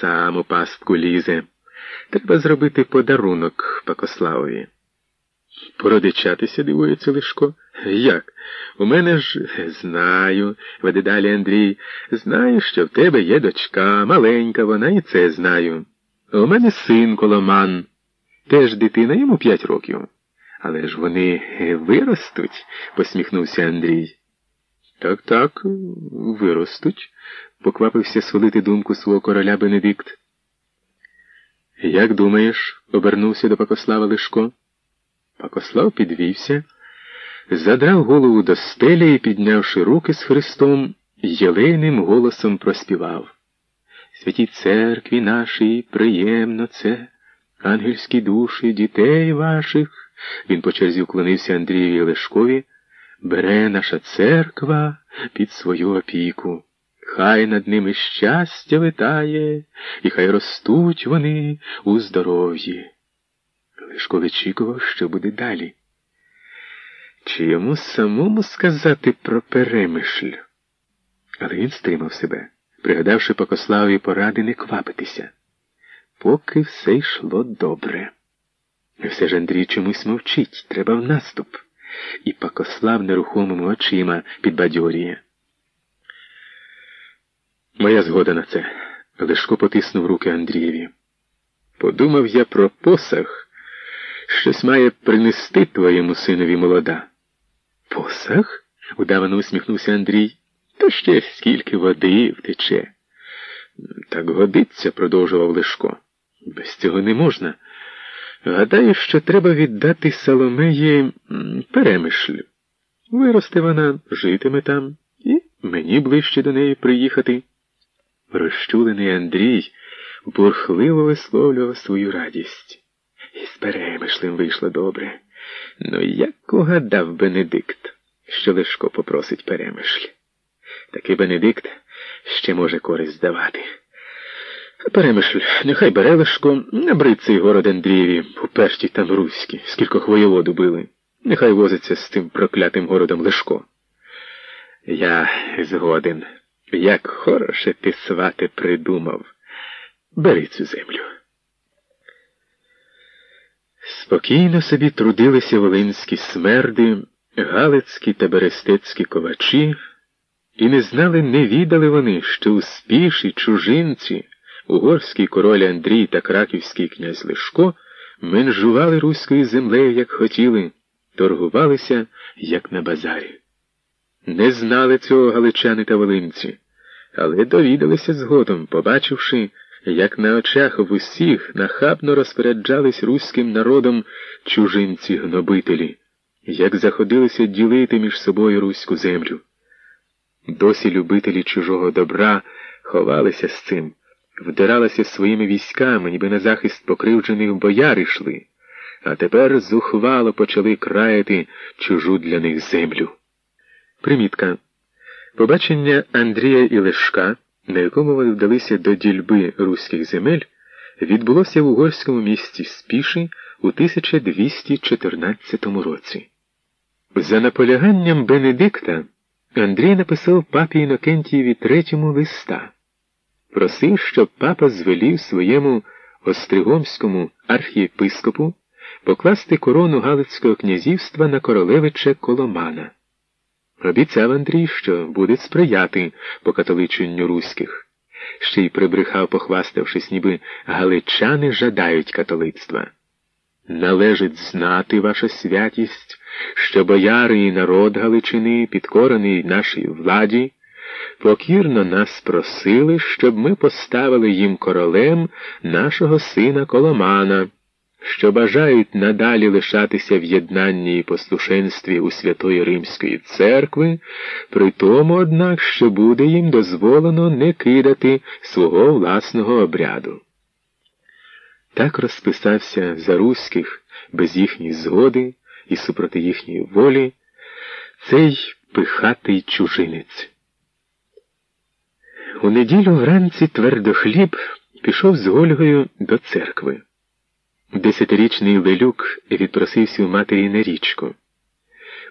сам у пастку лізе. Треба зробити подарунок Пакославові. Породичатися, дивується Лишко. Як? У мене ж знаю, веде далі Андрій. Знаю, що в тебе є дочка, маленька вона, і це знаю. У мене син Коломан. Теж дитина йому п'ять років. Але ж вони виростуть, посміхнувся Андрій. Так, так, виростуть, поквапився свалити думку свого короля Бенедикт. Як думаєш? обернувся до Пакослава Лишко. Пакослав підвівся, задрав голову до стелі і, піднявши руки з Христом, єлейним голосом проспівав. Святій церкві нашій приємно це, ангельські душі дітей ваших. Він по черзі вклонився Андрієві Лешкові, бере наша церква під свою опіку. Хай над ними щастя витає, і хай ростуть вони у здоров'ї. Лишко вичікував, що буде далі. Чи йому самому сказати про перемишль? Але він стримав себе, пригадавши Покославові поради не квапитися. Поки все йшло добре. Все ж Андрій чомусь мовчить, треба в наступ. І Пакослав нерухомими очима підбадьорює. Моя згода на це. Лешко потиснув руки Андрієві. Подумав я про посаг, щось має принести твоєму синові молода. Посаг? удавано усміхнувся Андрій. Та ще скільки води втече. Так годиться, продовжував Лешко. Без цього не можна. Гадаю, що треба віддати Соломеї перемишль. Виросте вона, житиме там, і мені ближче до неї приїхати. Розчулений Андрій бурхливо висловлював свою радість. І з перемишлем вийшло добре. Ну, як угадав Бенедикт, що Лешко попросить перемишль. Такий Бенедикт ще може користь давати. Перемишль, нехай бере Лешко, набри цей город Андрієві, уперті там руські, скількох воєводу били. Нехай возиться з тим проклятим городом Лешко. Я згоден. Як хороше ти, свате, придумав. Бери цю землю. Спокійно собі трудилися волинські смерди, галицькі та берестецькі ковачі, і не знали, не відали вони, що успіші чужинці, угорський король Андрій та краківський князь Лешко менжували руською землею, як хотіли, торгувалися, як на базарі. Не знали цього галичани та волинці, але довідалися згодом, побачивши, як на очах в усіх нахабно розпоряджались руським народом чужинці-гнобителі, як заходилися ділити між собою руську землю. Досі любителі чужого добра ховалися з цим, вдиралися своїми військами, ніби на захист покривджених бояр йшли, а тепер зухвало почали краяти чужу для них землю. Примітка. Побачення Андрія і Лешка, на якому вони вдалися до дільби руських земель, відбулося в угорському місті Спіші у 1214 році. За наполяганням Бенедикта Андрій написав папі Інокентієві третьому листа, просив, щоб папа звелів своєму остригомському архієпископу покласти корону Галицького князівства на королевича Коломана. Обіцяв Андрій, що буде сприяти покатоличенню руських, ще й прибрехав, похваставшись, ніби галичани жадають католицтва. Належить знати, ваша святість, що бояри і народ Галичини, підкорений нашій владі, покірно нас просили, щоб ми поставили їм королем нашого сина Коломана що бажають надалі лишатися в єднанні і послушенстві у Святої Римської церкви, при тому, однак, що буде їм дозволено не кидати свого власного обряду. Так розписався за руських без їхньої згоди і супроти їхньої волі цей пихатий чужинець. У неділю вранці твердохліб пішов з Ольгою до церкви. Десятирічний Лелюк відпросився у матері на річку.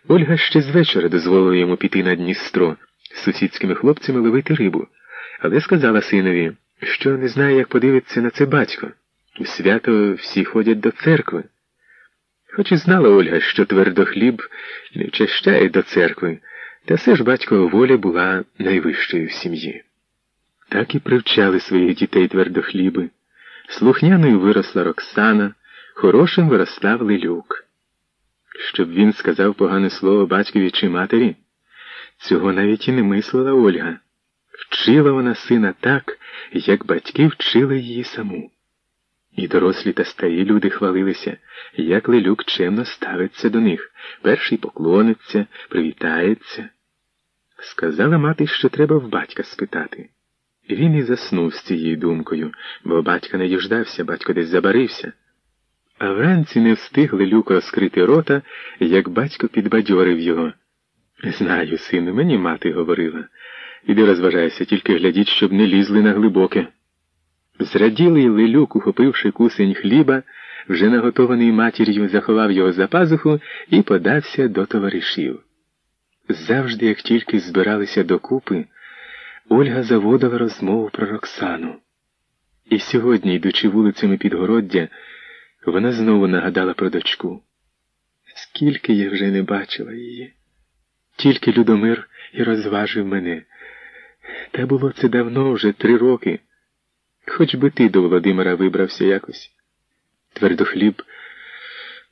Ольга ще з вечора дозволила йому піти на Дністро з сусідськими хлопцями ловити рибу, але сказала синові що не знає, як подивитися на це батько. У свято всі ходять до церкви. Хоч і знала Ольга, що твердохліб не вчащає до церкви, та все ж батькова воля була найвищою в сім'ї. Так і привчали своїх дітей твердохліби. Слухняною виросла Роксана, хорошим виростав Лилюк. Щоб він сказав погане слово батькові чи матері, цього навіть і не мислила Ольга. Вчила вона сина так, як батьки вчили її саму. І дорослі та старі люди хвалилися, як Лелюк чемно ставиться до них, перший поклониться, привітається. Сказала мати, що треба в батька спитати. Він і заснув з цією думкою, бо батька не діждався, батько десь забарився. А вранці не встиг Лелюк розкрити рота, як батько підбадьорив його. Знаю, сину, мені мати говорила. Іди розважайся, тільки глядіть, щоб не лізли на глибоке. Зраділий Лелюк, ухопивши кусень хліба, вже наготований матір'ю, заховав його за пазуху і подався до товаришів. Завжди, як тільки збиралися докупи, Ольга заводила розмову про Роксану. І сьогодні, йдучи вулицями Підгороддя, вона знову нагадала про дочку. Скільки я вже не бачила її. Тільки Людомир і розважив мене. Та було це давно вже три роки. Хоч би ти до Володимира вибрався якось. Твердохліб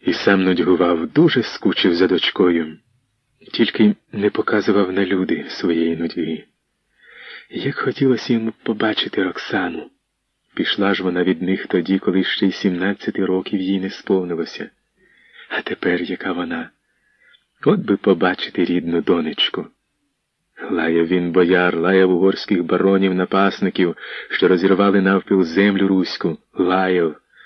і сам нудьгував, дуже скучив за дочкою, тільки не показував на люди своєї нудьги. Як хотілося йому побачити Роксану. Пішла ж вона від них тоді, коли ще й сімнадцяти років їй не сповнилося. А тепер яка вона? От би побачити рідну донечку. Лаяв він бояр, лаяв угорських баронів напасників, що розірвали навпіл землю руську, лаяв.